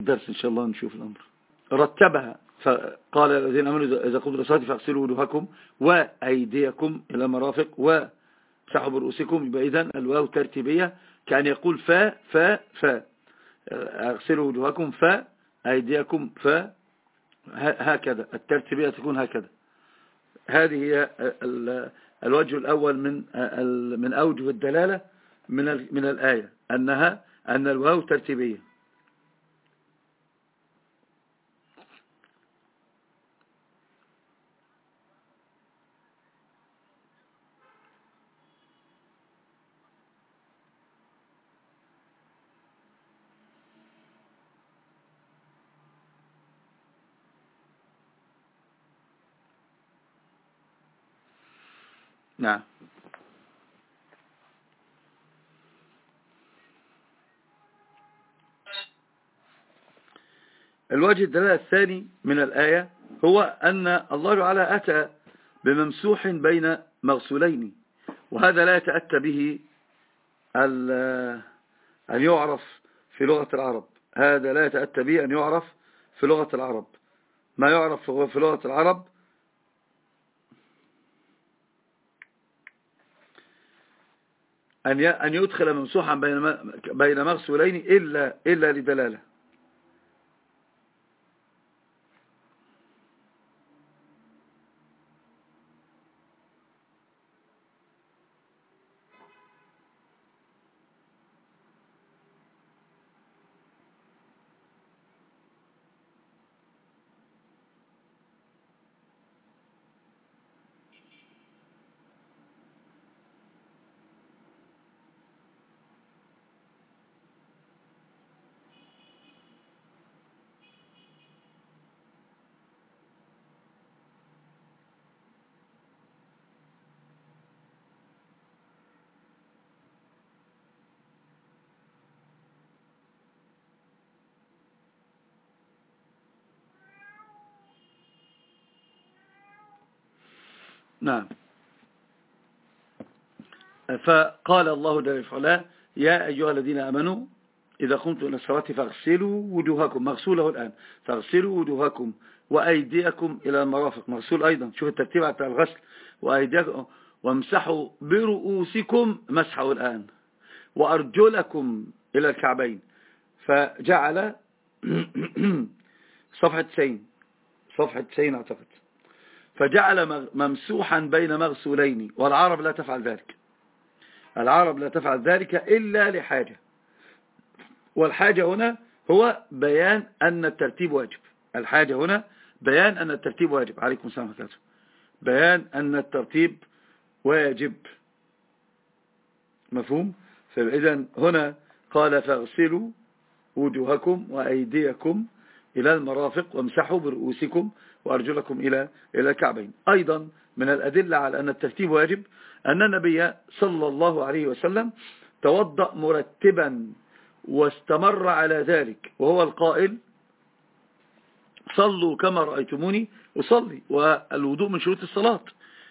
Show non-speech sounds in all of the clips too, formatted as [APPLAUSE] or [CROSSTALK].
الدرس إن شاء الله نشوف الأمر. رتبها. فقال الذين أمنوا إذا قمتم الصلاة فاغسلوا وجوهكم وأيديكم إلى مرافق وسحبوا برؤوسكم يبقى إذن الواو ترتيبية. كان يقول فا فا فا اغسلوا وجوهكم فا أيديكم فا هكذا. الترتيبية تكون هكذا. هذه هي الوجه الأول من من أوجه الدلالة من من الآية. أنها أن الواو ترتيبية. نعم. الوجه الدلالة الثاني من الآية هو أن الله تعالى أتى بممسوح بين مغسولين وهذا لا يتأتى به أن يعرف في لغة العرب. هذا لا يتأتى به أن يعرف في لغة العرب. ما يعرف في لغة العرب أن يدخل ممسوحا بين مغسولين إلا, إلا لدلالة. نعم. فقال الله جل وعلا يا أيها الذين أمنوا إذا قمتم إلى الصلاة فاغسلوا وجوهكم. مغسوله الآن. فاغسلوا وجوهكم وأيديكم إلى المرافق. مغسول أيضا. شوف الترتيب على الغسل. وأيديكم وامسحوا برؤوسكم مسحوا الآن. وأرجلكم إلى الكعبين. فجعل [CLEARS THROAT] صفحة 90 صفحة 90 أعتقد. فجعل ممسوحا بين مغسولين والعرب لا تفعل ذلك. العرب لا تفعل ذلك إلا لحاجة. والحاجة هنا هو بيان أن الترتيب واجب. الحاجة هنا بيان أن الترتيب واجب. عليكم السلام عليكم بيان أن الترتيب واجب. مفهوم؟ فإذا هنا قال فاغسلوا وجوهكم وأيديكم إلى المرافق وامسحوا برؤوسكم وأرجلكم إلى إلى الكعبين. أيضا من الأدلة على أن الترتيب واجب أن النبي صلى الله عليه وسلم توضأ مرتبا واستمر على ذلك وهو القائل صلوا كما رأيتموني أصلي. والوضوء من شروط الصلاة.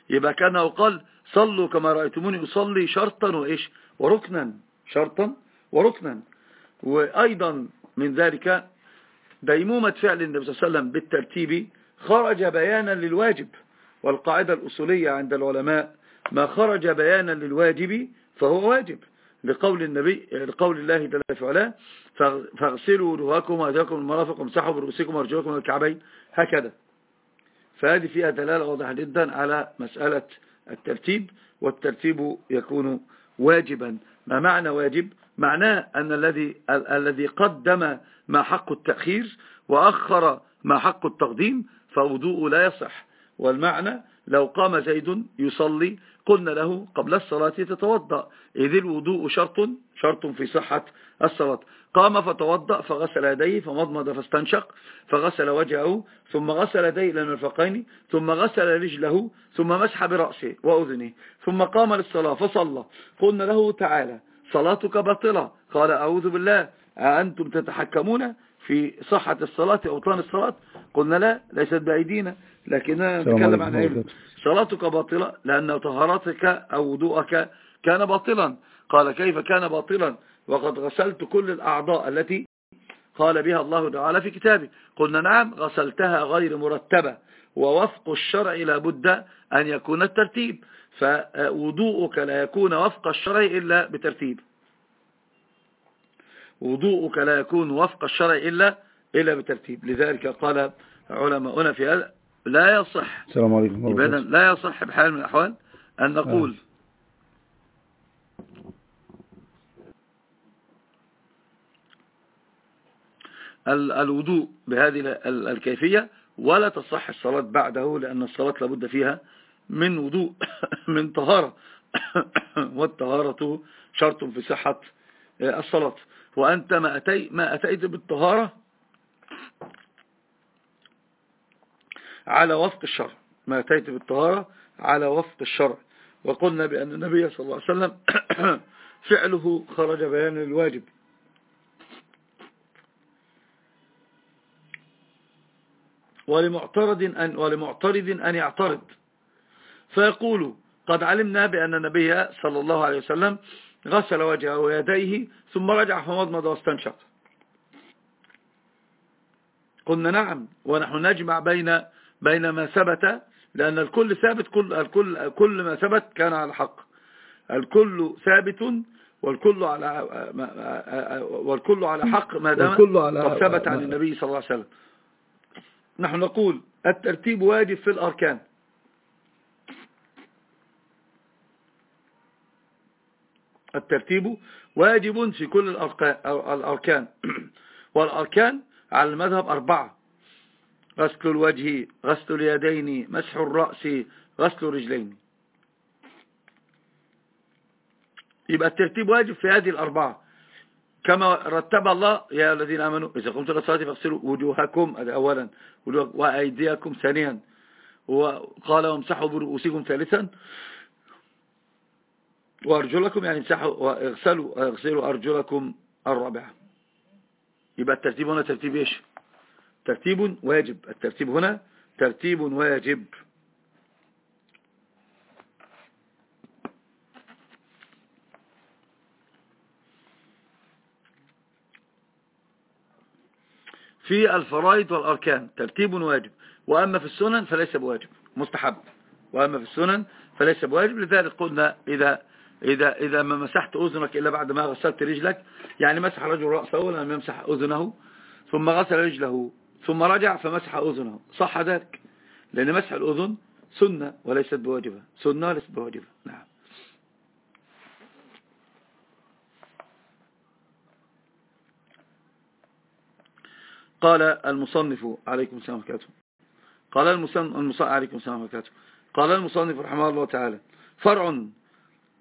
يبقى كان قال صلوا كما رأيتموني أصلي شرطا وإيش؟ وركنا. شرطا وركنا. وأيضا من ذلك ديمومة فعل النبي صلى الله عليه وسلم بالترتيب خرج بيانا للواجب والقاعدة الأصولية عند العلماء ما خرج بيانا للواجب فهو واجب. لقول النبي لقول الله وعلا فاغسلوا وجوهكم وأيديكم المرافق وامسحوا برؤوسكم وأرجلكم الكعبين. هكذا. فهذه فيها دلالة واضحة جدا على مسألة الترتيب والترتيب يكون واجبا. ما معنى واجب؟ معناه أن الذي الذي قدم ما حق التأخير وأخر ما حق التقديم فوضوء لا يصح. والمعنى لو قام زيد يصلي قلنا له قبل الصلاة تتوضأ. إذ الوضوء شرط شرط في صحة الصلاة. قام فتوضأ فغسل يديه فمضمض فاستنشق فغسل وجهه ثم غسل يديه إلى المرفقين ثم غسل رجله ثم مسح برأسه وأذنه ثم قام للصلاة فصلى. قلنا له تعالى صلاتك باطلة. قال أعوذ بالله أنتم تتحكمون؟ في صحة الصلاة أوطان الصلاة؟ قلنا لا ليست بأيدينا لكننا نتكلم عن علم. صلاتك باطلة لأن طهارتك أو وضوءك كان باطلا. قال كيف كان باطلا؟ وقد غسلت كل الأعضاء التي قال بها الله تعالى في كتابه. قلنا نعم غسلتها غير مرتبة. ووفق الشرع لابد أن يكون الترتيب. فوضوءك لا يكون وفق الشرع إلا بترتيب. وضوءك لا يكون وفق الشرع إلا إلا بترتيب لذلك قال علماؤنا في هذا لا يصح. السلام عليكم. لا يصح بحال من الأحوال أن نقول الوضوء بهذه الكيفية ولا تصح الصلاة بعده لأن الصلاة لابد فيها من وضوء [COUGHS] من طهارة. [COUGHS] والطهارة شرط في صحة الصلاة. وأنت ما, أتي ما أتيت بالطهارة على وفق الشرع. ما أتيت بالطهارة على وفق الشرع. وقلنا بأن النبي صلى الله عليه وسلم [COUGHS] فعله خرج بيان الواجب. ولمعترض أن, ولمعترض أن يعترض. فيقول قد علمنا بأن النبي صلى الله عليه وسلم غسل وجهه ويديه ثم رجع فمضمض واستنشق قلنا نعم ونحن نجمع بين بين ما ثبت لأن الكل ثابت كل, الكل, كل ما ثبت كان على حق الكل ثابت والكل على والكل على حق ما دام ثبت عن النبي صلى الله عليه وسلم. نحن نقول الترتيب واجب في الأركان. الترتيب واجب في كل الأركان [CLEARS THROAT] والأركان على المذهب أربعة. غسل الوجه غسل اليدين مسح الرأس غسل الرجلين. يبقى الترتيب واجب في هذه الأربعة. كما رتب الله يا الذين آمنوا إذا قمتم للصلاة فاغسلوا وجوهكم. أولا. وأيديكم ثانيا. وقال وامسحوا برؤوسكم ثالثا. وأرجلكم يعني امسحوا واغسلوا اغسلوا أرجلكم الرابعة يبقى الترتيب هنا ترتيب إيش؟ ترتيب واجب. الترتيب هنا ترتيب واجب. في الفرائض والأركان ترتيب واجب. وأما في السنن فليس بواجب مستحب. وأما في السنن فليس بواجب لذلك قلنا إذا إذا إذا ما مسحت أذنك إلا بعد ما غسلت رجلك يعني مسح رجل رأسه لم يمسح أذنه؟ ثم غسل رجله ثم رجع فمسح أذنه صح ذلك؟ لأن مسح الأذن سنة وليست بواجبة. سنة وليست بواجبة. نعم. قال المصنف عليكم السلام وبركاته. قال المصنف عليكم السلام وبركاته. قال المصنف رحمه الله تعالى فرع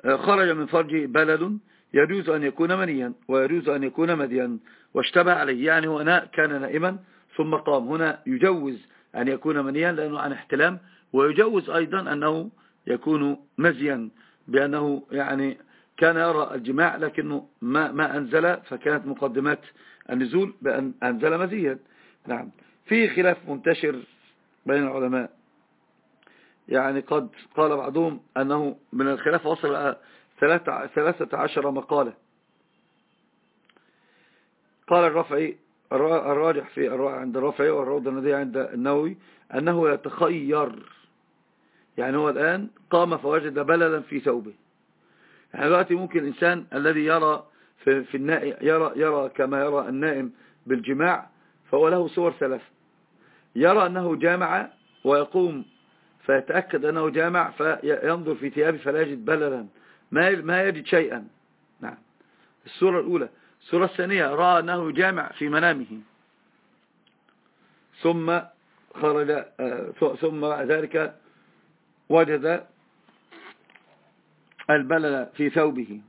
خرج من فرج بلد يجوز أن يكون منيا ويجوز أن يكون مديا واشتبه عليه يعني هو كان نائما ثم قام. هنا يجوز أن يكون منيا لأنه عن احتلام ويجوز أيضا أنه يكون مزيا بأنه يعني كان يرى الجماع لكنه ما, ما أنزل فكانت مقدمات النزول بأن أنزل مزيا. نعم. في خلاف منتشر بين العلماء. يعني قد قال بعضهم أنه من الخلاف وصل ثلاثة عشر مقالة. قال الرفعي الراجح في عند الرفعي والروض النذي عند النووي أنه يتخير. يعني هو الآن قام فوجد بللا في ثوبه. يعني دلوقتي ممكن الإنسان الذي يرى في, في النائم يرى, يرى كما يرى النائم بالجماع فهو له صور ثلاث. يرى أنه جامع ويقوم فيتأكد أنه جامع فينظر في ثيابه فلا يجد بللا ما ما يجد شيئا. نعم. الصورة الأولى. الصورة الثانية رأى أنه جامع في منامه. ثم خرج آه، ثم ذلك وجد البلل في ثوبه.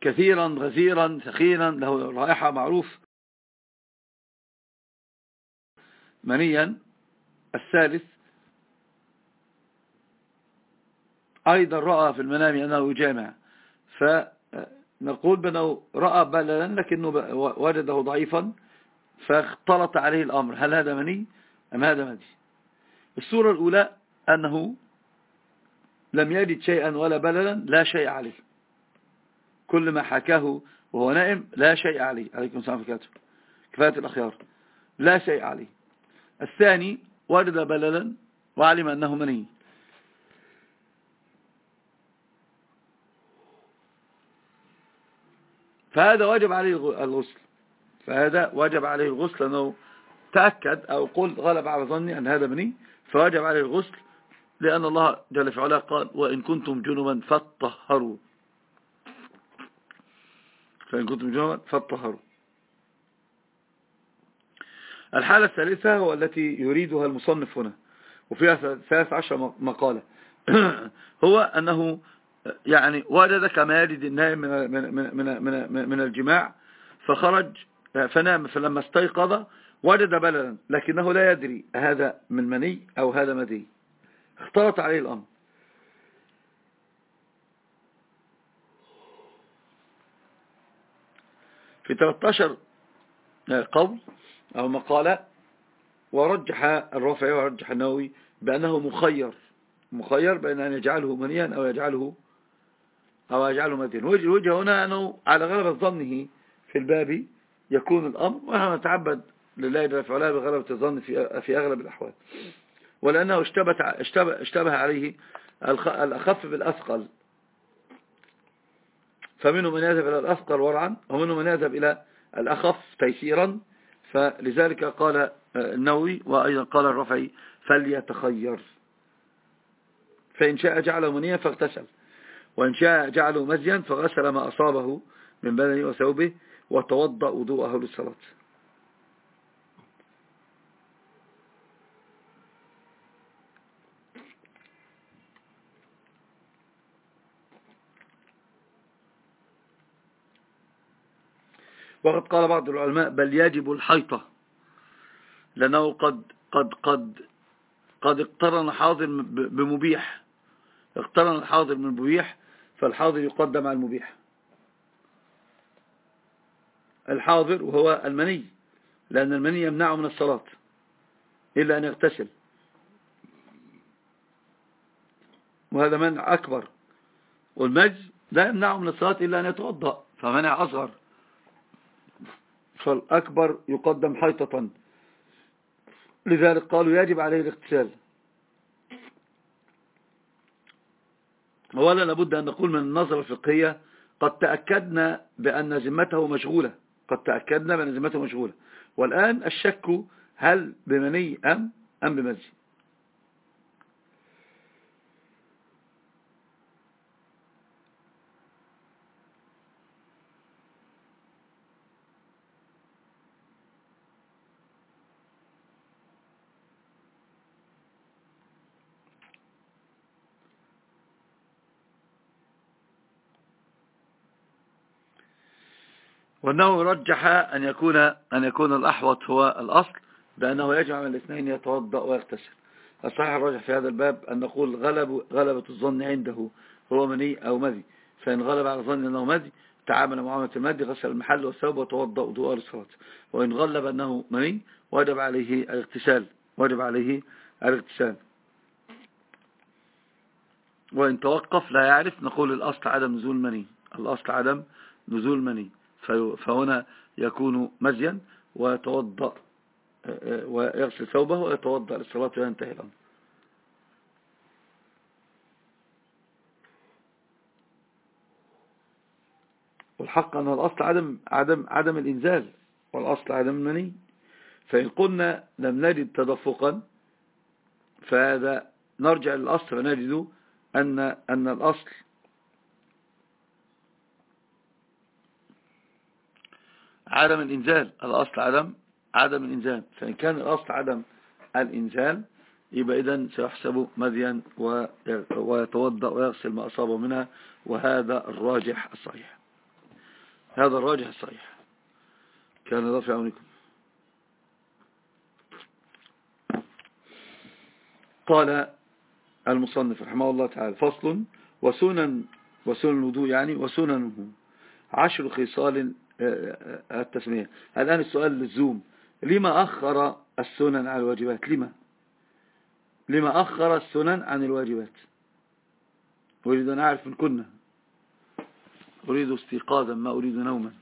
كثيرا غزيرا ثخينا له رائحة معروف. منيا. الثالث أيضا رأى في المنام أنه يجامع فنقول بأنه رأى بللا لكنه وجده ضعيفا فاختلط عليه الأمر. هل هذا مني؟ أم هذا مني؟ الصورة الأولى أنه لم يجد شيئا ولا بللا لا شيء عليه. كل ما حكاه وهو نائم لا شيء عليه. عليكم السلام عليكم كفاية الأخيار. لا شيء عليه. الثاني وجد بللا وعلم أنه مني. فهذا واجب عليه الغسل. فهذا واجب عليه الغسل لأنه تأكد أو قل غلب على ظني أن هذا مني. فواجب عليه الغسل لأن الله جل في علاه قال وإن كنتم جنبا فاتطهروا فإن كنتم جنبا فاتطهروا الحالة الثالثة هو التي يريدها المصنف هنا وفيها ثلاث عشر مقالة. [CLEARS THROAT] هو أنه يعني وجد كما يجد النائم من, من, من, من, من الجماع فخرج فنام فلما استيقظ وجد بللا لكنه لا يدري هذا من مني أو هذا مدي. اختلط عليه الأمر. في 13 قول أو مقالة ورجح الرافعي ورجح النووي بأنه مخير مخير بين أن يجعله منيا أو يجعله أو يجعله مديا الوجه هنا أنه على غلبة ظنه في الباب يكون الأمر ونحن نتعبد لله جل وعلا بغلبة الظن في أغلب الأحوال. ولأنه اشتبه, اشتبه, اشتبه عليه الأخف بالأثقل. فمنهم من يذهب إلى الأثقل ورعا ومنهم من يذهب إلى الأخف تيسيرا فلذلك قال النووي وأيضا قال الرفعي فليتخير. فإن شاء جعله منيا فاغتسل. وإن شاء جعله مزيا فغسل ما أصابه من بدنه وثوبه وتوضأ وضوءه للصلاة. وقد قال بعض العلماء بل يجب الحيطة لأنه قد قد قد قد اقترن حاضر بمبيح. اقترن الحاضر من مبيح فالحاضر يقدم على المبيح. الحاضر وهو المني لأن المني يمنعه من الصلاة إلا أن يغتسل. وهذا منع أكبر. والمجز لا يمنعه من الصلاة إلا أن يتوضأ فمنع أصغر. فالأكبر يقدم حيطة. لذلك قالوا يجب عليه الاغتسال. أولا لابد أن نقول من النظرة الفقهية قد تأكدنا بأن ذمته مشغولة. قد تأكدنا بأن ذمته مشغولة. والآن الشك هل بمني أم أم بمزي وأنه رجح أن يكون أن يكون الأحوط هو الأصل بأنه يجمع من الاثنين يتوضأ ويغتسل. الصحيح الراجح في هذا الباب أن نقول غلب غلبة الظن عنده هو مني أو مذي. فإن غلب على الظن أنه مذي تعامل معاملة المادي غسل المحل والثوب وتوضأ وضوء الصلاة وإن غلب أنه مني وجب عليه الاغتسال. وجب عليه الاغتسال. وإن توقف لا يعرف نقول الأصل عدم نزول مني. الأصل عدم نزول مني. فهنا يكون مزيا ويتوضأ ويغسل ثوبه ويتوضأ للصلاة وينتهي الأمر. والحق أن الأصل عدم, عدم, عدم الإنزال والأصل عدم المني. فإن قلنا لم نجد تدفقا فهذا نرجع للأصل فنجد أن, أن الأصل عدم الإنزال الأصل عدم عدم الإنزال. فإن كان الأصل عدم الإنزال يبقى إذن سيحسب مذيا ويتوضأ ويغسل ما أصابه منها وهذا الراجح الصحيح. هذا الراجح الصحيح. كان الله في عونكم. قال المصنف رحمه الله تعالى فصل وسنن وسنن الوضوء يعني وسننه. عشر خصال التسمية. الآن السؤال للزوم. لما أخر السنن عن الواجبات؟ لما؟ لما أخر السنن عن الواجبات؟ أريد أن أعرف من كنا. أريد استيقاظا ما أريد نوما.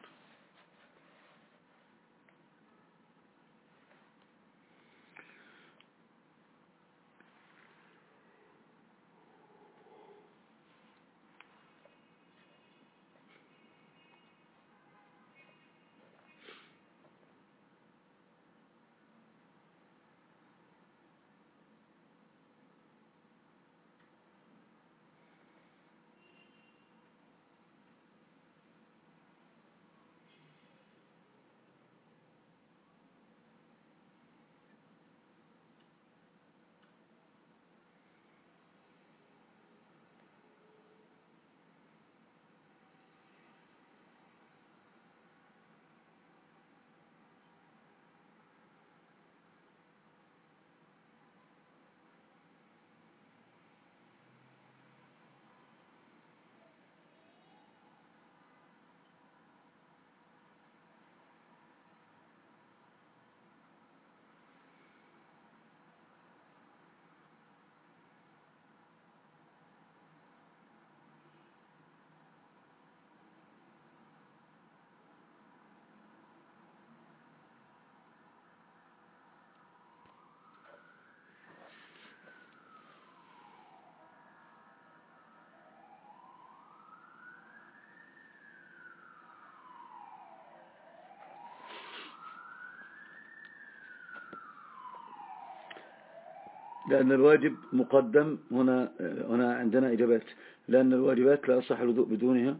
لأن الواجب مقدم هنا هنا عندنا إجابات. لأن الواجبات لا يصح الوضوء بدونها.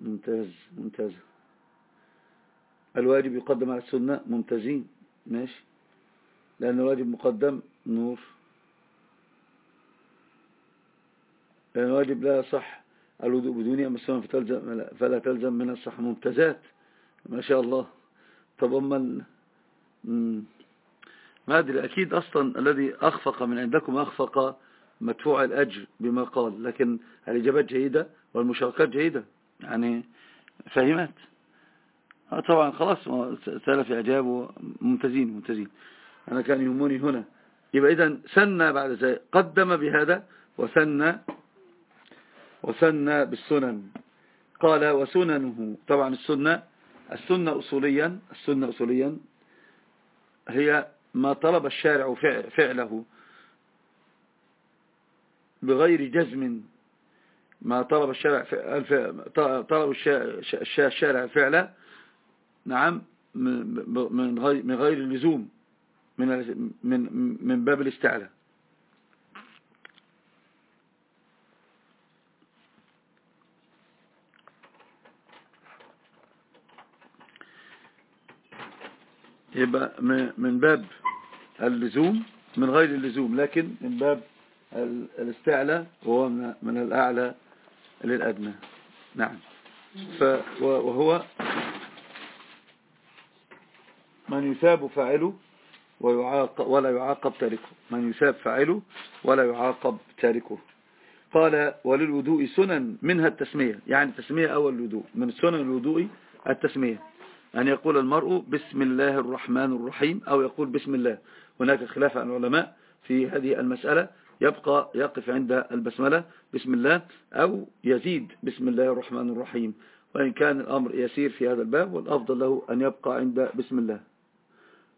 ممتاز ممتاز. الواجب يقدم على السنة ممتازين. ماشي. لأن الواجب مقدم نور. لأن الواجب لا يصح الوضوء بدونها أما السنة فلا تلزم من الصح ممتازات. ما شاء الله. طب أما ما أدري أكيد أصلا الذي أخفق من عندكم أخفق مدفوع الأجر بما قال لكن الإجابات جيدة والمشاركات جيدة. يعني فهمت؟ آه، طبعا خلاص سلف إعجابه ممتازين ممتازين أنا كان يهمني هنا. يبقى إذا سنى بعد ذلك. قدم بهذا وسنى وسنى بالسنن. قال وسننه. طبعا السنة السنة أصوليا السنة أصوليا هي ما طلب الشارع فعله بغير جزم. ما طلب الشارع طلب الشارع فعله نعم من غير من غير اللزوم من من من باب الاستعلاء. يبقى من باب اللزوم من غير اللزوم لكن من باب الاستعلى وهو من الأعلى للأدنى. نعم. وهو من يثاب فاعله ويعاقب ولا يعاقب تاركه. من يثاب فاعله ولا يعاقب تاركه. قال وللوضوء سنن منها التسمية. يعني التسمية أول الوضوء. من سنن الوضوء التسمية. أن يقول المرء بسم الله الرحمن الرحيم أو يقول بسم الله. هناك خلاف عن العلماء في هذه المسألة. يبقى يقف عند البسملة بسم الله أو يزيد بسم الله الرحمن الرحيم. وإن كان الأمر يسير في هذا الباب والأفضل له أن يبقى عند بسم الله.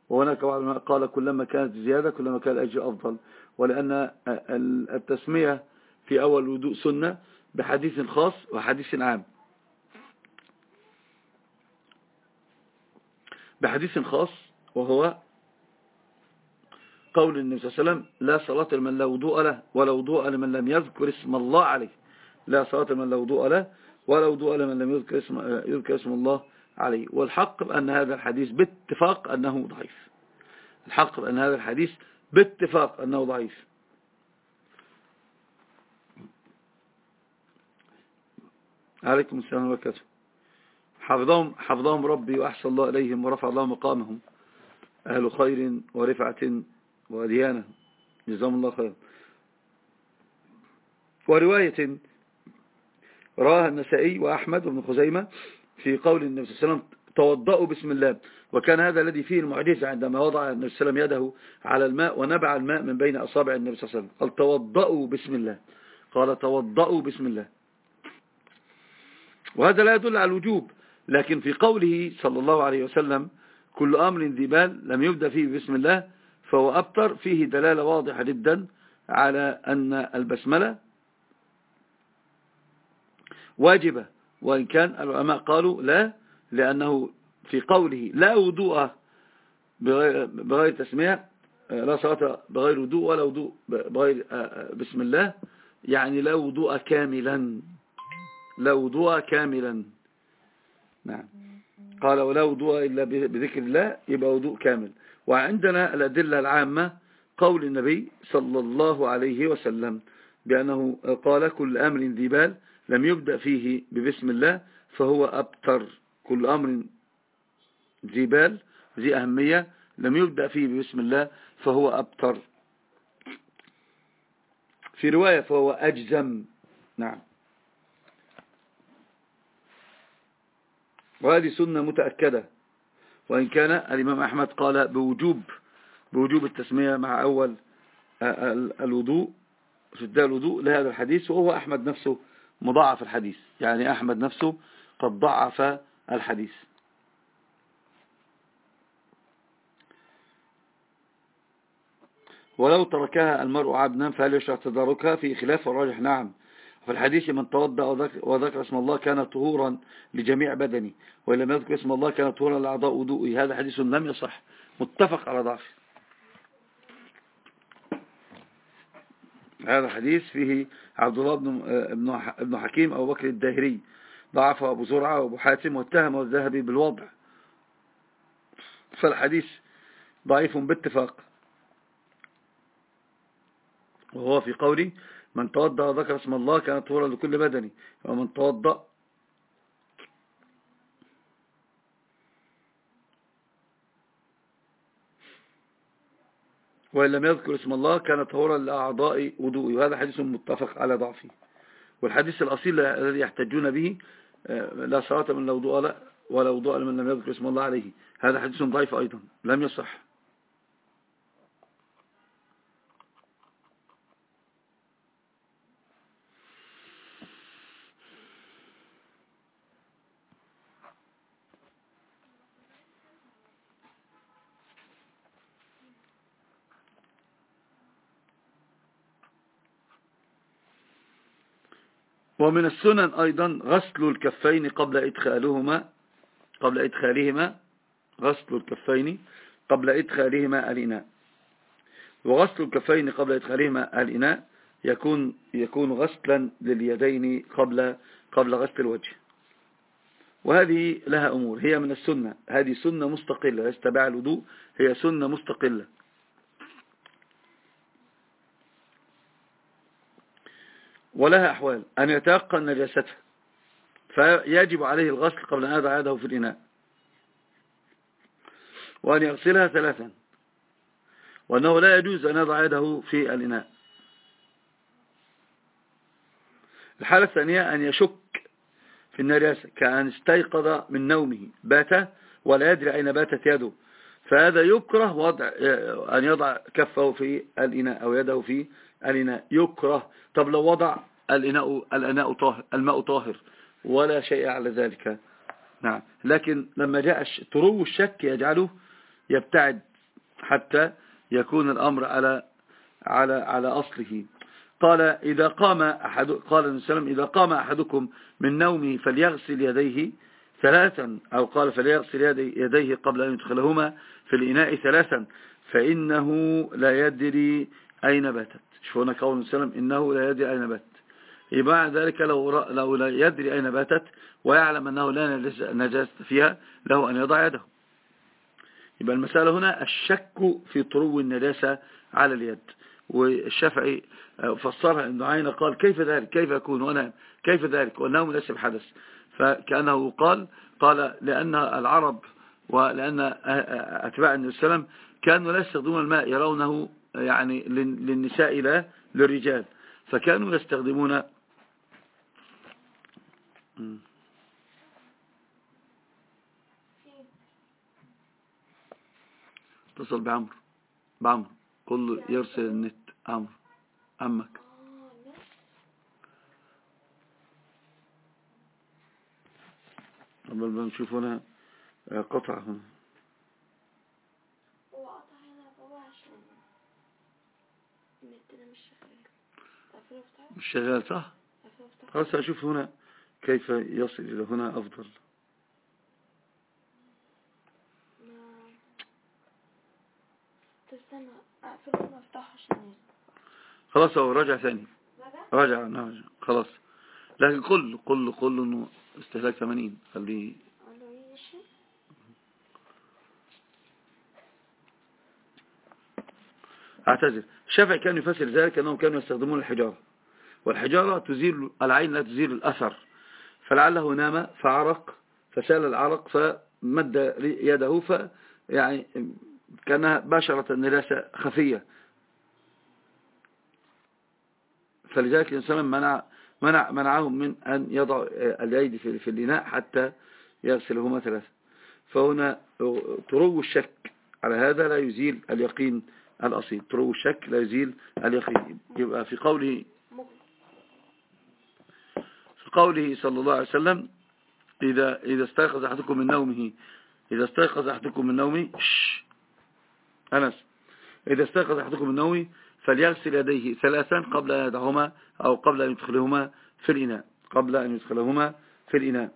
وهناك بعض العلماء قال كلما كانت زيادة كلما كان الأجر أفضل. ولأن التسمية في أول الوضوء سنة بحديث خاص وحديث عام. بحديث خاص وهو قول النبي صلى الله عليه وسلم لا صلاة لمن لا وضوء له ولا وضوء لمن لم يذكر اسم الله عليه. لا صلاة لمن لا وضوء له ولا وضوء لمن لم يذكر اسم, يذكر اسم الله عليه. والحق بأن هذا الحديث باتفاق أنه ضعيف. الحق بأن هذا الحديث باتفاق أنه ضعيف. عليكم السلام وبركاته حفظهم, حفظهم ربي وأحسن الله إليهم ورفع الله مقامهم. أهل خير ورفعة وديانة. جزاهم الله خير. ورواية رواها النسائي وأحمد وابن خزيمة في قول النبي صلى الله عليه وسلم توضأوا بسم الله. وكان هذا الذي فيه المعجزة عندما وضع النبي صلى الله عليه وسلم يده على الماء ونبع الماء من بين أصابع النبي صلى الله عليه وسلم. قال توضأوا بسم الله. قال توضأوا بسم الله. وهذا لا يدل على الوجوب. لكن في قوله صلى الله عليه وسلم كل أمر ذي بال لم يبدأ فيه بسم الله فهو أبتر فيه دلالة واضحة جدا على أن البسملة واجبة وإن كان العلماء قالوا لا لأنه في قوله لا وضوء بغير تسمية لا صلاة بغير وضوء ولا وضوء بغير بسم الله يعني لا وضوء كاملا لا وضوء كاملا. نعم. قال ولا وضوء إلا بذكر الله يبقى وضوء كامل. وعندنا الأدلة العامة قول النبي صلى الله عليه وسلم بأنه قال كل أمر ذي بال لم يبدأ فيه ببسم الله فهو أبتر. كل أمر ذي بال ذي أهمية لم يبدأ فيه ببسم الله فهو أبتر. في رواية فهو أجزم. نعم. وهذه سنة متأكدة. وإن كان الإمام أحمد قال بوجوب بوجوب التسمية مع أول الوضوء شداء الوضوء لهذا الحديث وهو أحمد نفسه مضاعف الحديث. يعني أحمد نفسه قد ضعف الحديث. ولو تركها المرء عبدا فهل يشرع تداركها؟ في خلاف الراجح نعم. في الحديث من توضأ وذكر اسم الله كان طهورا لجميع بدني وإن لم يذكر اسم الله كان طهورا لأعضاء وضوئي هذا حديث لم يصح. متفق على ضعفه هذا الحديث فيه عبد الله بن ابن حكيم أبو بكر الداهري. ضعفه أبو زرعة وأبو حاتم واتهم الذهبي بالوضع. فالحديث ضعيف باتفاق. وهو في قولي من توضأ وذكر اسم الله كانت طهورا لكل بدني. ومن توضأ وإن لم يذكر اسم الله كان طهورا لأعضاء وضوء وهذا حديث متفق على ضعفه. والحديث الأصيل الذي يحتجون به آه، لا صلاة من لا وضوء ولا وضوء لمن لم يذكر اسم الله عليه. هذا حديث ضعيف أيضا. لم يصح. ومن السنن أيضا غسل الكفين قبل إدخالهما قبل إدخالهما غسل الكفين قبل إدخالهما الإناء. وغسل الكفين قبل إدخالهما الإناء يكون يكون غسلا لليدين قبل قبل غسل الوجه. وهذه لها أمور هي من السنة. هذه سنة مستقلة يستبع الوضوء هي سنة مستقلة. ولها أحوال. أن يتيقن نجاستها فيجب عليه الغسل قبل أن يضع يده في الإناء. وأن يغسلها ثلاثا. وأنه لا يجوز أن يضع يده في الإناء. الحالة الثانية أن يشك في النجاسة كأن استيقظ من نومه. بات ولا يدري أين باتت يده. فهذا يكره وضع أن يضع كفه في الإناء أو يده في الإناء يكره. طب لو وضع الإناء, الإناء طاهر الماء طاهر ولا شيء على ذلك. نعم. لكن لما جاء ترو الشك يجعله يبتعد حتى يكون الأمر على على على أصله. قال إذا قام أحد قال النبي صلى الله عليه وسلم إذا قام أحدكم من نومه فليغسل يديه ثلاثا أو قال فليغسل يديه قبل أن يدخلهما في الإناء ثلاثا فإنه لا يدري أين باتت شوفونا قول وسلم إنه لا يدري أين باتت يبقى ذلك لو, لو لا يدري أين باتت ويعلم أنه لا نجاسة فيها له أن يضع يده. يبقى المسألة هنا الشك في طرو النجاسة على اليد. والشافعي فسرها أن عين قال كيف ذلك؟ كيف يكون وأنا كيف ذلك؟ وأنه ليس بحدث فكأنه قال قال لأن العرب ولأن أتباع النبي صلى الله عليه وسلم كانوا لا يستخدمون الماء يرونه يعني للنساء لا للرجال. فكانوا يستخدمون اتصل بعمر بعمر قل له يرسل النت. عمر عمك. ما نشوف هنا قطع هنا. مش شغال صح؟ خلاص أشوف هنا كيف يصل إلى هنا أفضل. خلاص هو رجع ثاني. رجع نرجع خلاص. لكن قل قل قل إنه استهلاك 80 خليه أعتذر. الشافعي كان يفسر ذلك أنهم كانوا يستخدمون الحجارة. والحجارة تزيل العين لا تزيل الأثر. فلعله نام فعرق فسال العرق فمد يده ف يعني كانها باشرة النلاسة خفية. فلذلك الإنسان منع منع منعهم من أن يضع اليد في, في الإناء حتى يغسلهما ثلاثة. فهنا ترو الشك على هذا لا يزيل اليقين الأصيل. ترو الشك لا يزيل اليقين. يبقى في قوله في قوله صلى الله عليه وسلم إذا, إذا استيقظ أحدكم من نومه إذا استيقظ أحدكم من نومه أنس. إذا استيقظ أحدكم من نومه فليغسل يديه ثلاثا قبل أن يدعهما أو قبل أن يدخلهما في الإناء. قبل أن يدخلهما في الإناء.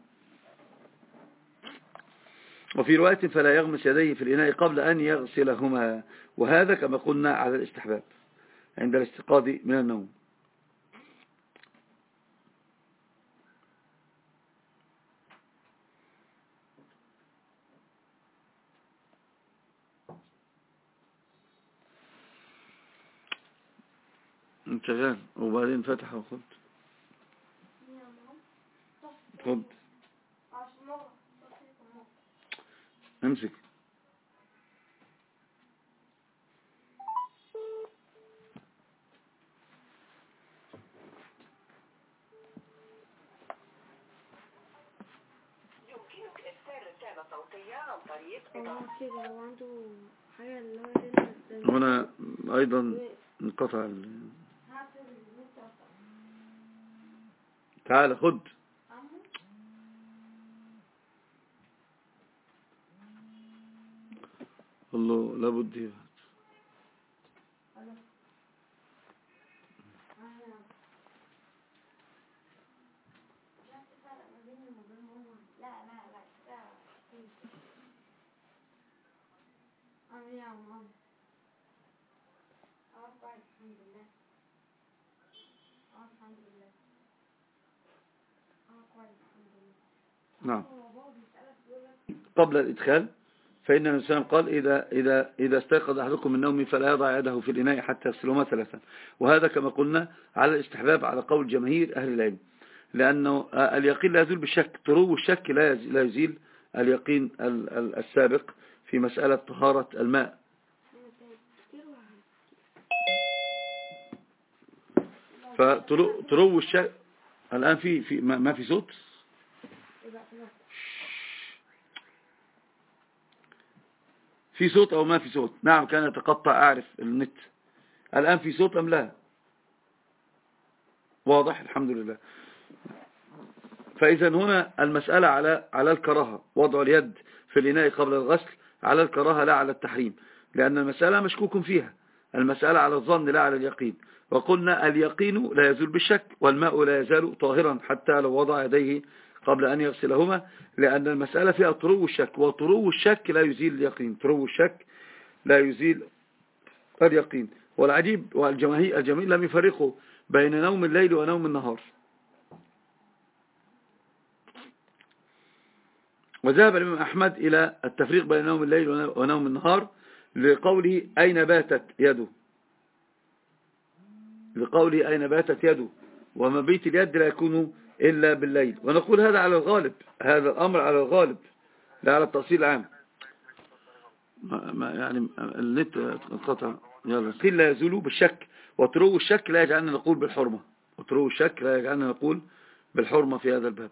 وفي رواية فلا يغمس يديه في الإناء قبل أن يغسلهما. وهذا كما قلنا على الاستحباب عند الاستيقاظ من النوم. انشغال وبعدين فتح وخد خد امسك. هنا أيضا انقطع تعال خد. الله لابد يبقى نعم. قبل الإدخال؟ فإن الإنسان قال إذا, إذا, إذا استيقظ أحدكم من نومه فلا يضع يده في الإناء حتى يغسلهما ثلاثا وهذا كما قلنا على الاستحباب على قول جماهير أهل العلم. لأنه اليقين لا يزول بالشك طرو الشك لا يزيل اليقين السابق في مسألة طهارة الماء. فترو الشك الآن في, في ما في صوت؟ في صوت أو ما في صوت؟ نعم كان يتقطع أعرف النت. الآن في صوت أم لا؟ واضح الحمد لله. فإذا هنا المسألة على على الكراهة. وضع اليد في الإناء قبل الغسل على الكراهة لا على التحريم. لأن المسألة مشكوك فيها. المسألة على الظن لا على اليقين. وقلنا اليقين لا يزول بالشك والماء لا يزال طاهرا حتى لو وضع يديه قبل أن يغسلهما لأن المسألة فيها طرو الشك وطرو الشك لا يزيل اليقين طرو الشك لا يزيل اليقين. والعجيب والجماهير الجميل لم يفرقوا بين نوم الليل ونوم النهار. وذهب الإمام أحمد إلى التفريق بين نوم الليل ونوم النهار لقوله أين باتت يده؟ لقوله أين باتت يده؟ ومبيت اليد لا يكون إلا بالليل. ونقول هذا على الغالب هذا الأمر على الغالب لا على التأصيل العام. ما يعني النت انقطع يلا. قيل لا يزول بالشك. وترو الشك لا يجعلنا نقول بالحرمة. وترو الشك لا يجعلنا نقول بالحرمة في هذا الباب.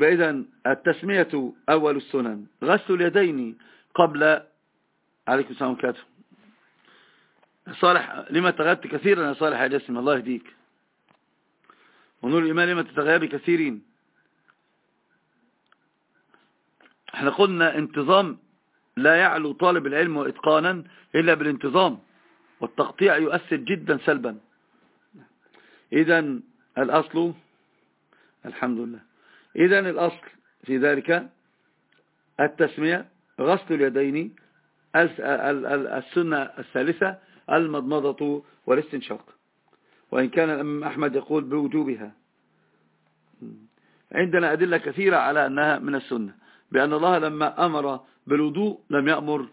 فإذا التسمية أول السنن. غسل اليدين قبل عليكم السلام عليكم صالح لما تغيبت كثيرا يا صالح يا جسم الله يهديك. ونور الإيمان لما تتغيب كثيرين. إحنا قلنا انتظام لا يعلو طالب العلم وإتقانا إلا بالانتظام والتقطيع يؤثر جدا سلبا. إذا الأصل الحمد لله. إذا الأصل في ذلك التسمية غسل اليدين السنة الثالثة المضمضة والاستنشاق. وإن كان الأمام أحمد يقول بوجوبها. عندنا أدلة كثيرة على أنها من السنة بأن الله لما أمر بالوضوء لم يأمر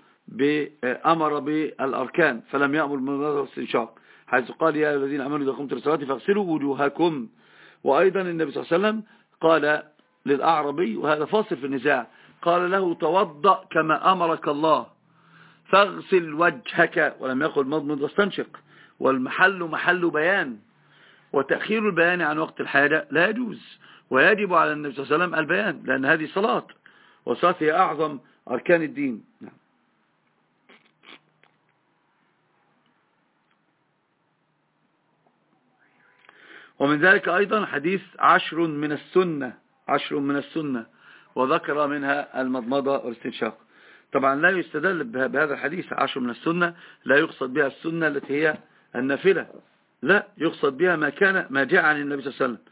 أمر بالأركان فلم يأمر بالمضمضة والاستنشاق. حيث قال يا الذين أمنوا إذا قمتم الصلاة فاغسلوا وجوهكم. وأيضا النبي صلى الله عليه وسلم قال للأعربي وهذا فاصل في النزاع قال له توضأ كما أمرك الله. فاغسل وجهك ولم يقل مضمض واستنشق. والمحل محل بيان. وتأخير البيان عن وقت الحاجة لا يجوز. ويجب على النبي صلى الله عليه وسلم البيان لأن هذه صلاة. والصلاة هي أعظم أركان الدين. نعم. ومن ذلك أيضا حديث عشر من السنة عشر من السنة وذكر منها المضمضة والاستنشاق. طبعا لا يستدل بهذا الحديث عشر من السنة لا يقصد بها السنة التي هي النافلة. لا يقصد بها ما كان ما جاء عن النبي صلى الله عليه وسلم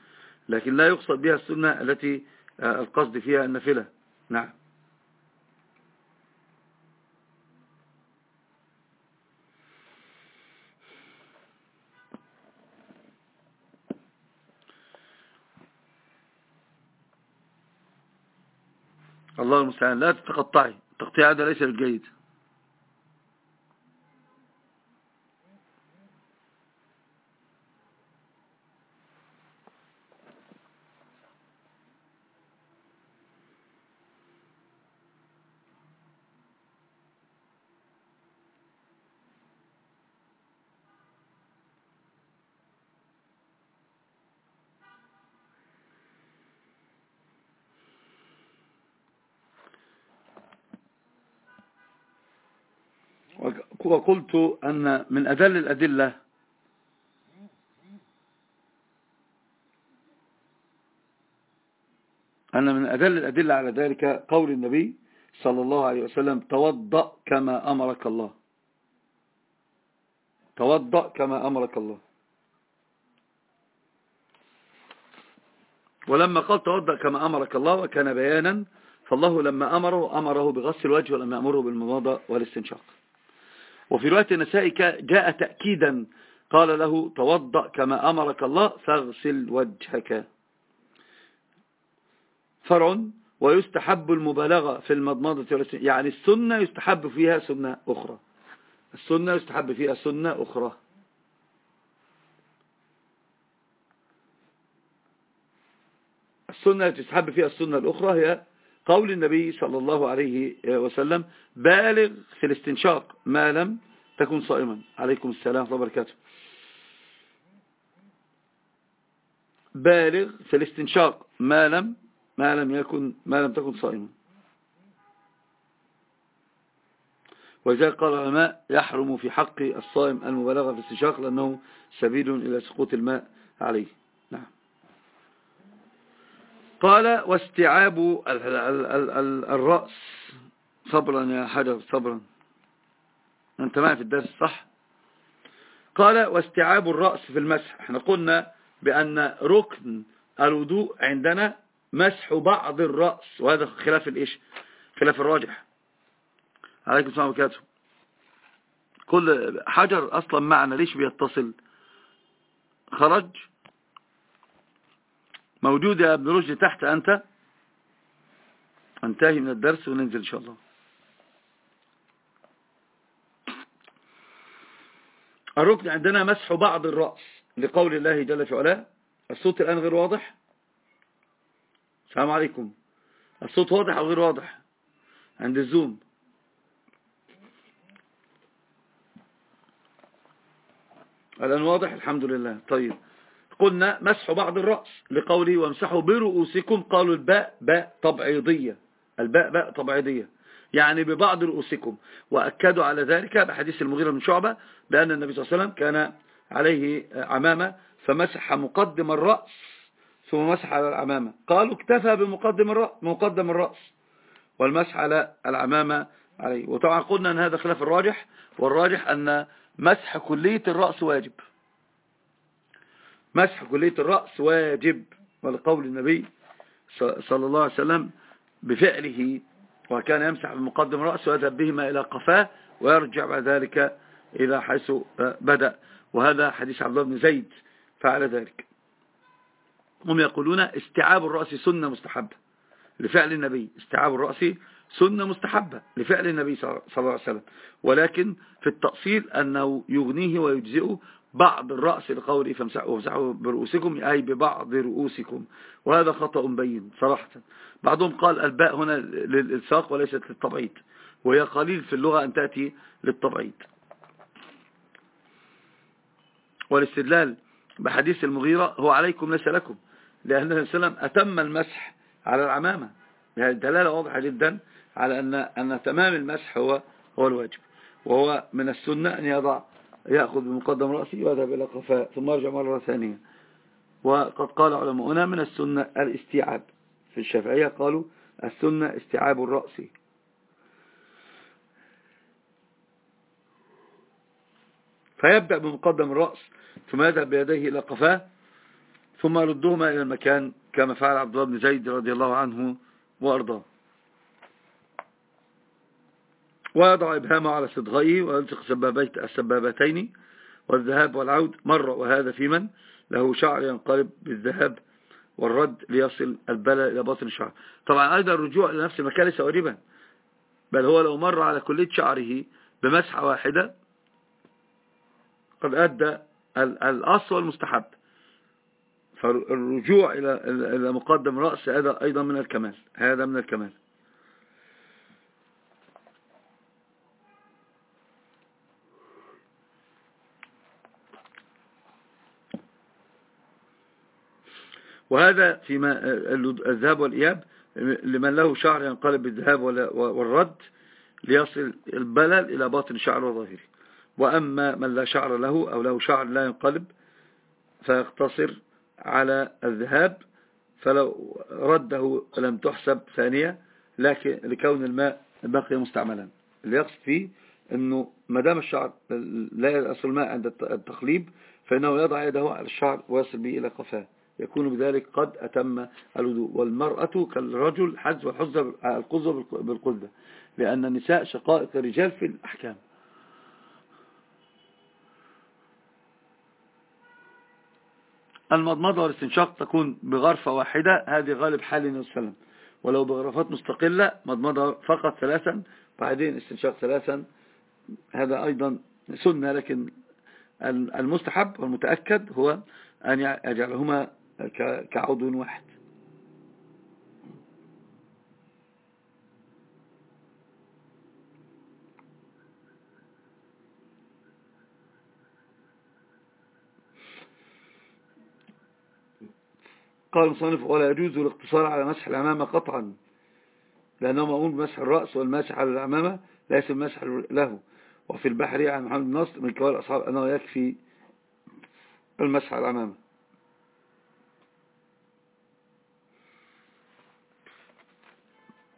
لكن لا يقصد بها السنة التي آه، القصد فيها النافلة. نعم. الله المستعان. لا تتقطعي. التقطيع هذا ليس بالجيد وقلت أن من أدل الأدلة أن من أدل الأدلة على ذلك قول النبي صلى الله عليه وسلم توضأ كما أمرك الله. توضأ كما أمرك الله. ولما قال توضأ كما أمرك الله وكان بيانا فالله لما أمره أمره بغسل الوجه ولم يأمره بالمضاضة والاستنشاق. وفي رواية النسائي جاء تأكيدا قال له توضأ كما أمرك الله فاغسل وجهك. فرع ويستحب المبالغة في المضمضة يعني السنة يستحب فيها سنة أخرى. السنة يستحب فيها سنة أخرى. السنة تستحب فيها السنة الأخرى هي قول النبي صلى الله عليه وسلم بالغ في الاستنشاق ما لم تكن صائما. عليكم السلام ورحمة الله وبركاته. بالغ في الاستنشاق ما لم ما لم يكن ما لم تكن صائما. ولذلك قال العلماء يحرم في حق الصائم المبالغة في الاستنشاق لأنه سبيل إلى سقوط الماء عليه. قال واستيعاب الرأس. صبرا يا حجر صبرا. أنت معي في الدرس صح؟ قال واستيعاب الرأس في المسح. إحنا قلنا بأن ركن الوضوء عندنا مسح بعض الرأس وهذا خلاف الإيش؟ خلاف الراجح. عليكم السلام وبركاته. كل حجر أصلا معنا ليش بيتصل؟ خرج؟ موجود يا ابن رشد تحت أنت؟ انتهي من الدرس وننزل إن شاء الله. الركن عندنا مسح بعض الرأس لقول الله جل في علاه الصوت الآن غير واضح؟ السلام عليكم. الصوت واضح أو غير واضح؟ عند الزوم. الآن واضح؟ الحمد لله. طيب. قلنا مسح بعض الرأس لقوله وامسحوا برؤوسكم. قالوا الباء باء طبعيضية الباء باء طبعيضية يعني ببعض رؤوسكم. وأكدوا على ذلك بحديث المغيرة من شعبة بأن النبي صلى الله عليه وسلم كان عليه عمامة فمسح مقدم الرأس. ثم مسح على العمامة. قالوا اكتفى بمقدم الرأس, مقدم الرأس. والمسح على العمامة عليه. وطبعا قلنا أن هذا خلاف الراجح. والراجح أن مسح كلية الرأس واجب. مسح كلية الرأس واجب ولقول النبي صلى الله عليه وسلم بفعله وكان يمسح بمقدم رأسه ويذهب بهما إلى قفاه ويرجع بعد ذلك إلى حيث بدأ. وهذا حديث عبد الله بن زيد فعل ذلك. هم يقولون استيعاب الرأس سنة مستحبة لفعل النبي. استيعاب الرأس سنة مستحبة لفعل النبي صلى الله عليه وسلم. ولكن في التأصيل أنه يغنيه ويجزئه بعض الرأس لقوله فامسحوا برؤوسكم أي ببعض رؤوسكم. وهذا خطأ بين صراحة. بعضهم قال الباء هنا للإلصاق وليست للتبعيد وهي قليل في اللغة أن تأتي للتبعيد والاستدلال بحديث المغيرة هو عليكم ليس لكم لأن النبي صلى الله عليه وسلم أتم المسح على العمامة. يعني دلالة واضحة جدا على أن, أن تمام المسح هو, هو الواجب. وهو من السنة أن يضع يأخذ بمقدم رأسه ويذهب إلى قفاء ثم يرجع مرة ثانية. وقد قال علماؤنا من السنة الاستيعاب في الشافعية قالوا السنة استيعاب الرأس. فيبدأ بمقدم الرأس ثم يذهب بيديه إلى قفاه ثم يردهما إلى المكان كما فعل عبد الله بن زيد رضي الله عنه وأرضاه. ويضع إبهامه على صدغيه ويلصق السبابتين والذهاب والعود مرة وهذا في من؟ له شعر ينقلب بالذهاب والرد ليصل البلى إلى باطن الشعر. طبعا أيضا الرجوع إلى نفس المكان ليس واجبا بل هو لو مر على كلية شعره بمسحة واحدة قد أدى الأصل والمستحب. فالرجوع إلى مقدم رأس هذا أيضا من الكمال هذا من الكمال. وهذا فيما الذهاب والإياب لمن له شعر ينقلب بالذهاب والرد ليصل البلل إلى باطن شعر وظاهره. وأما من لا شعر له أو له شعر لا ينقلب فيقتصر على الذهاب فلو رده لم تحسب ثانية لكن لكون الماء بقي مستعملا. اللي يقصد فيه أنه ما دام الشعر لا يصل الماء عند التقليب فإنه يضع يده على الشعر ويصل به إلى قفاه. يكون بذلك قد أتم الوضوء. والمرأة كالرجل حز وحز القزة بالقزة لأن النساء شقائق الرجال في الأحكام. المضمضة والاستنشاق تكون بغرفة واحدة هذه غالب حال النبي صلى الله عليه وسلم. ولو بغرفات مستقلة مضمضة فقط ثلاثا بعدين استنشاق ثلاثا. هذا أيضا سنة لكن المستحب والمتأكد هو أن يجعلهما كعضو واحد. قال المصنف ولا يجوز الاقتصار على مسح الأمامة قطعا لأنه مأمون بمسح الرأس والماسح على الأمامة ليس المسح له. وفي البحر عن محمد النصر من كوال الأصحاب أنه يكفي المسح على الأمامة.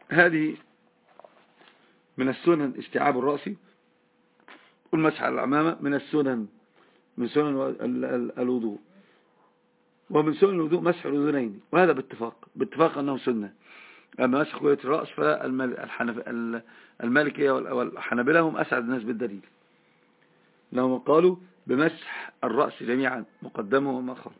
هذه من السنن استيعاب الرأس والمسح على الأمامة من السنن من سنن الوضوء. ومن سنن الوضوء مسح الأذنين وهذا باتفاق باتفاق أنه سنة. أما مسح كوية الرأس فالمالكية والحنبلة هم أسعد الناس بالدليل. لهم قالوا بمسح الرأس جميعا مقدمه ومأخر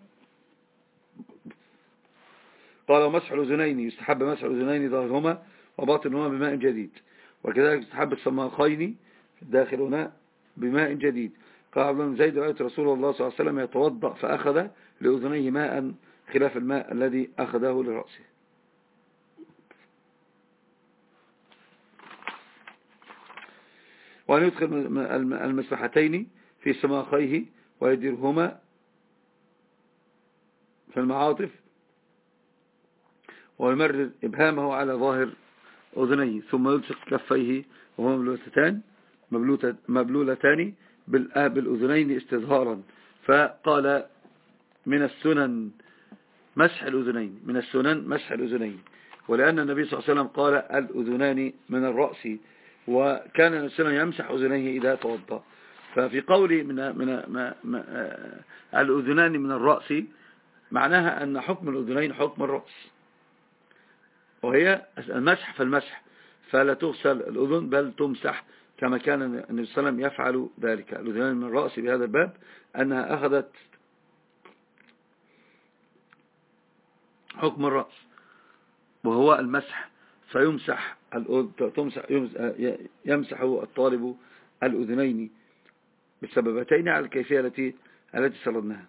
قال ومسح الأذنين يستحب مسح الأذنين ظاهرهما وباطنهما بماء جديد. وكذلك يستحب السماخين داخلنا بماء جديد. قال عبد بن زيد رأيت رسول الله صلى الله عليه وسلم يتوضأ فأخذ لأذنيه ماء خلاف الماء الذي أخذه لرأسه. وأن يدخل المسبحتين في سماخيه ويديرهما في المعاطف ويمرر إبهامه على ظاهر أذنيه ثم يلصق كفيه وهما مبلولتان مبلولتان بالأذنين استظهارا. فقال من السنن مسح الأذنين من السنن مسح الأذنين. ولأن النبي صلى الله عليه وسلم قال الأذنان من الرأس وكان النبي صلى الله يمسح أذنيه إذا توضأ. ففي قولي من, من ما ما الأذنان من الرأس معناها أن حكم الأذنين حكم الرأس. وهي المسح فالمسح. فلا تغسل الأذن بل تمسح. كما كان النبي صلى الله عليه وسلم يفعل ذلك. الأذنان من الرأس بهذا الباب أنها أخذت حكم الرأس وهو المسح. فيمسح تمسح يمسح الطالب الأذنين بالسببتين على الكيفية التي التي سردناها.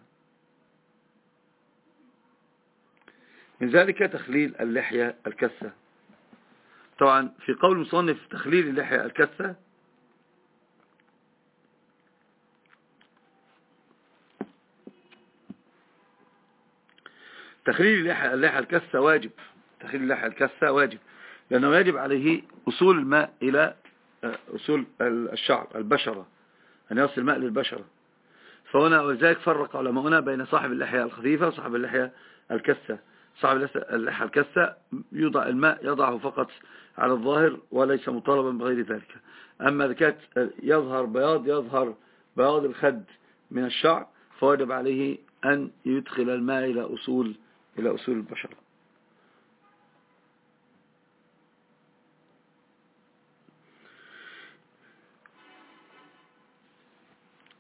من ذلك تخليل اللحية الكثة. طبعا في قول المصنف تخليل اللحية الكثة تخليل اللحية الكثة واجب. تخليل اللحية الكثة واجب لأنه يجب عليه وصول الماء إلى آه، أصول الشعر البشرة أن يصل الماء للبشرة. فهنا ولذلك فرق علماؤنا بين صاحب اللحية الخفيفة وصاحب اللحية الكثة. صاحب اللحية الكثة يوضع الماء يضعه فقط على الظاهر وليس مطالبا بغير ذلك. أما إذا كانت يظهر بياض يظهر بياض الخد من الشعر فوجب عليه أن يدخل الماء إلى أصول إلى أصول البشرة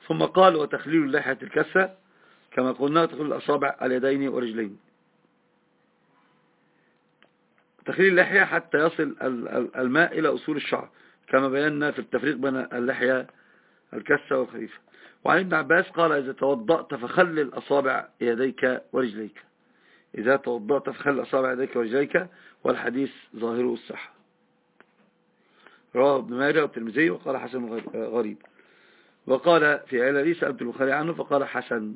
ثم قال وتخليل اللحية الكسة كما قلنا تخليل الأصابع اليدين والرجلين. تخليل اللحية حتى يصل الماء إلى أصول الشعر كما بينا في التفريق بين اللحية الكسة والخفيفة وعن ابن عباس قال إذا توضأت فخلل أصابع يديك ورجليك. إذا توضأت فخلل أصابع يديك ورجليك والحديث ظاهره الصحة رواه ابن ماجه والترمذي وقال حسن غريب. وقال في علالي سألت البخاري عنه فقال حسن.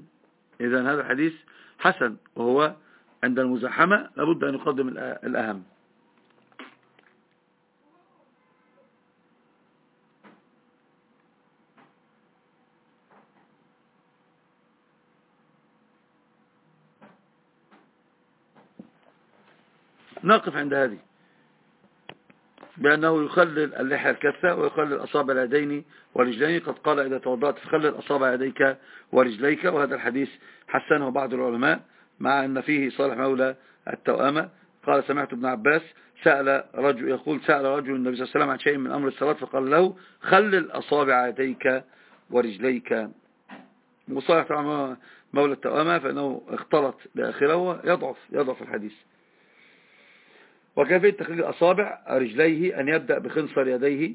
إذا هذا الحديث حسن وهو عند المزاحمة لابد أن يقدم الأهم. نقف عند هذه. بأنه يخلل اللحية الكثة ويخلل أصابع اليدين ورجلين قد قال إذا توضأت فخلل أصابع يديك ورجليك. وهذا الحديث حسنه بعض العلماء مع أن فيه صالح مولى التوأمة قال سمعت ابن عباس سأل رجل يقول سأل رجل النبي صلى الله عليه وسلم عن شيء من أمر الصلاة فقال له خلل أصابع يديك ورجليك. وصالح مولى التوأمة فإنه اختلط لآخره يضعف يضعف الحديث. وكيفية تخليل الأصابع؟ رجليه أن يبدأ بخنصر يديه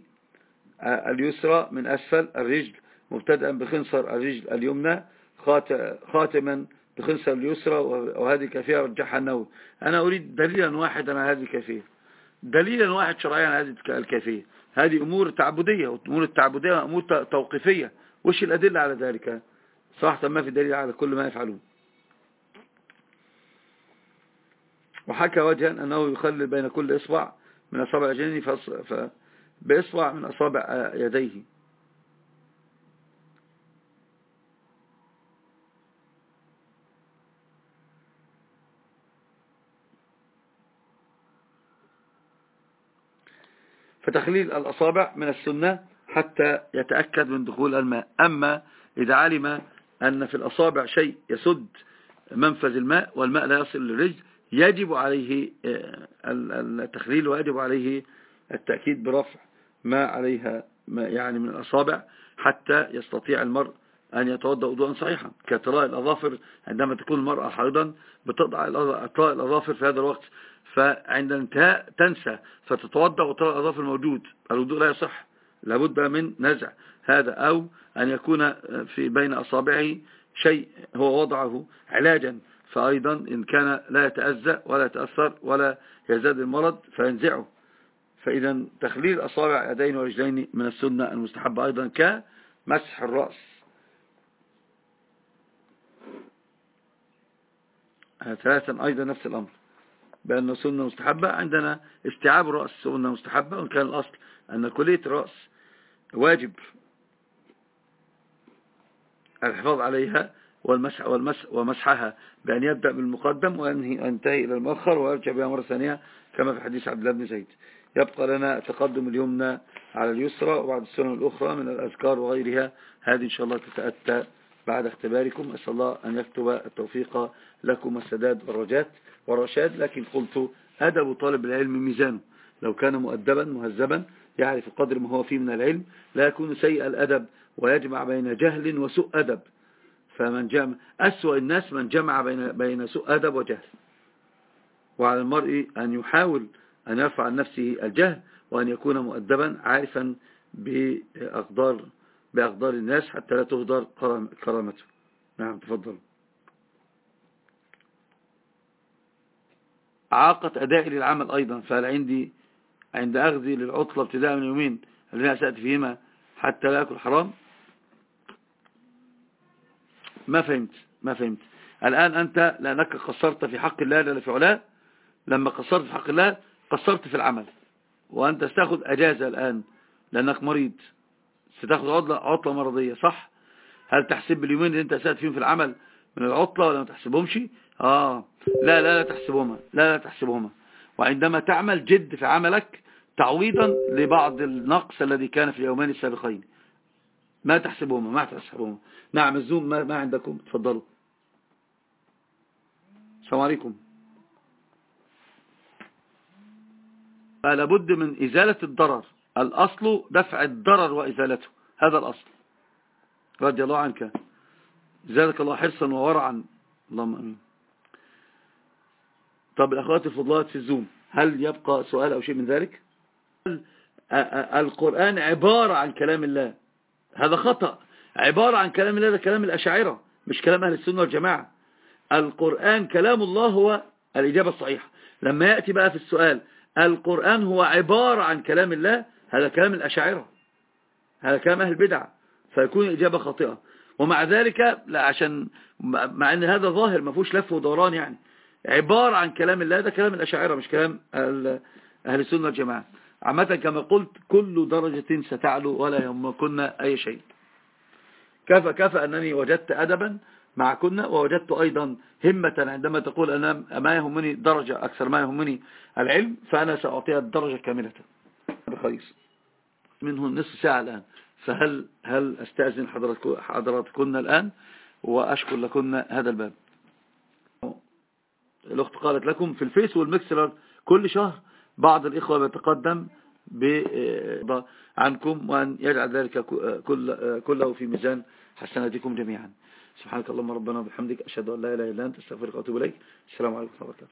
آه، اليسرى من أسفل الرجل مبتدأ بخنصر الرجل اليمنى خاتما بخنصر اليسرى وهذه الكيفية رجحها النووي. أنا أريد دليلا واحدا على هذه الكيفية. دليلا واحد شرعيا على هذه الكيفية. هذه أمور تعبدية وأمور التعبدية أمور توقيفية. وش الأدلة على ذلك؟ صراحة ما في دليل على كل ما يفعلون. وحكى وجها أنه يخلل بين كل إصبع من أصابع جنين بإصبع من أصابع يديه. فتخليل الأصابع من السنة حتى يتأكد من دخول الماء. أما إذا علم أن في الأصابع شيء يسد منفذ الماء والماء لا يصل للرجل يجب عليه آه، التخليل ويجب عليه التأكيد برفع ما عليها ما يعني من الأصابع حتى يستطيع المرء أن يتوضأ وضوءا صحيحا. كطلاء الأظافر عندما تكون المرأة حيضا بتضع طلاء الأظافر في هذا الوقت فعند الانتهاء تنسى فتتوضأ وطلاء الأظافر موجود الوضوء لا يصح لابد من نزع هذا أو أن يكون في بين أصابعه شيء هو وضعه علاجا فأيضا إن كان لا يتأذى ولا يتأثر ولا يزداد المرض فينزعه. فإذا تخليل أصابع يدين ورجلين من السنة المستحبة أيضا كمسح الرأس. ثلاثا أيضا نفس الأمر. بأن سنة مستحبة عندنا استيعاب الرأس سنة مستحبة وإن كان الأصل أن كلية الرأس واجب الحفاظ عليها والمسح والمسح ومسحها بأن يبدأ بالمقدم وينتهي إلى المؤخر ويرجع بها مرة ثانية كما في حديث عبد الله بن زيد. يبقى لنا تقدم اليمنى على اليسرى وبعد السنة الأخرى من الأذكار وغيرها. هذه إن شاء الله تتأتى بعد اختباركم. أسأل الله أن يكتب التوفيق لكم السداد والرجات والرشاد. لكن قلت أدب طالب العلم ميزانه. لو كان مؤدبا مهذبا يعرف قدر ما هو فيه من العلم لا يكون سيء الأدب ويجمع بين جهل وسوء أدب. فمن جمع أسوأ الناس من جمع بين, بين سوء أدب وجهل. وعلى المرء أن يحاول أن يرفع عن نفسه الجهل وأن يكون مؤدبا عارفا بأقدار, بأقدار الناس حتى لا تهدر كرامته. نعم تفضل. عاقة أدائي للعمل أيضا فهل عندي عند أخذي للعطلة ابتداء من يومين الذين سأتي فيهما حتى لا أكل حرام؟ ما فهمت ما فهمت. الآن أنت لأنك قصرت في حق الله لا في علاه لما قصرت في حق الله قصرت في العمل. وأنت ستأخذ أجازة الآن لأنك مريض. ستأخذ عطلة, عطلة مرضية صح؟ هل تحسب اليومين اللي أنت سأت فيهم في العمل من العطلة ولا ما تحسبهمش؟ آه. لا لا لا تحسبهما لا لا تحسبهما. وعندما تعمل جد في عملك تعويضا لبعض النقص الذي كان في اليومين السابقين. ما تحسبهما ما تحسبهما نعم الزوم ما, ما عندكم؟ تفضلوا. السلام عليكم. لابد من إزالة الضرر. الأصل دفع الضرر وإزالته. هذا الأصل. رضي الله عنك. زادك الله حرصا وورعا. اللهم أمين. طب الأخوات الفضلات في الزوم هل يبقى سؤال أو شيء من ذلك؟ القرآن عبارة عن كلام الله؟ هذا خطأ. عبارة عن كلام الله ده كلام الأشاعرة مش كلام أهل السنة والجماعة. القرآن كلام الله هو الإجابة الصحيحة. لما يأتي بقى في السؤال القرآن هو عبارة عن كلام الله هذا كلام الأشاعرة. هذا كلام أهل البدع. فيكون الإجابة خاطئة. ومع ذلك لا عشان مع أن هذا ظاهر ما فيهوش لف ودوران يعني. عبارة عن كلام الله ده كلام الأشاعرة مش كلام أهل السنة والجماعة. عامة كما قلت كل درجة ستعلو ولا يمكن أي شيء. كفى كفى أنني وجدت أدبا معكن ووجدت أيضا همة عندما تقول أنا ما يهمني درجة أكثر ما يهمني العلم فأنا سأعطيها الدرجة كاملة. بخيص. منه نصف ساعة الآن. فهل هل أستأذن حضراتكن الآن؟ وأشكر لكن هذا الباب. الأخت قالت لكم في الفيس والمكسلر كل شهر بعض الإخوة بيتقدم عنكم وأن يجعل ذلك كله في ميزان حسناتكم جميعا. سبحانك اللهم ربنا وبحمدك أشهد أن لا إله إلا أنت أستغفرك وأتوب إليك. السلام عليكم ورحمة الله.